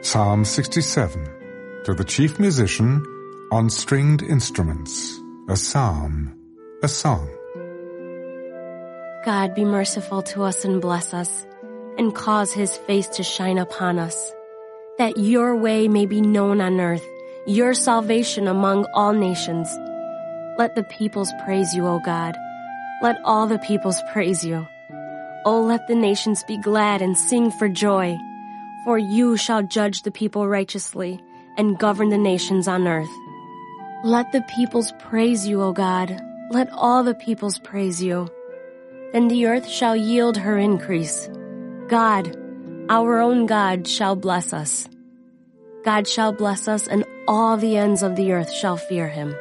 Psalm 67 To the chief musician on stringed instruments, a psalm, a song. God be merciful to us and bless us, and cause his face to shine upon us, that your way may be known on earth, your salvation among all nations. Let the peoples praise you, O God. Let all the peoples praise you. O let the nations be glad and sing for joy, for you shall judge the people righteously and govern the nations on earth. Let the peoples praise you, O God. Let all the peoples praise you. Then the earth shall yield her increase. God, our own God, shall bless us. God shall bless us and all the ends of the earth shall fear him.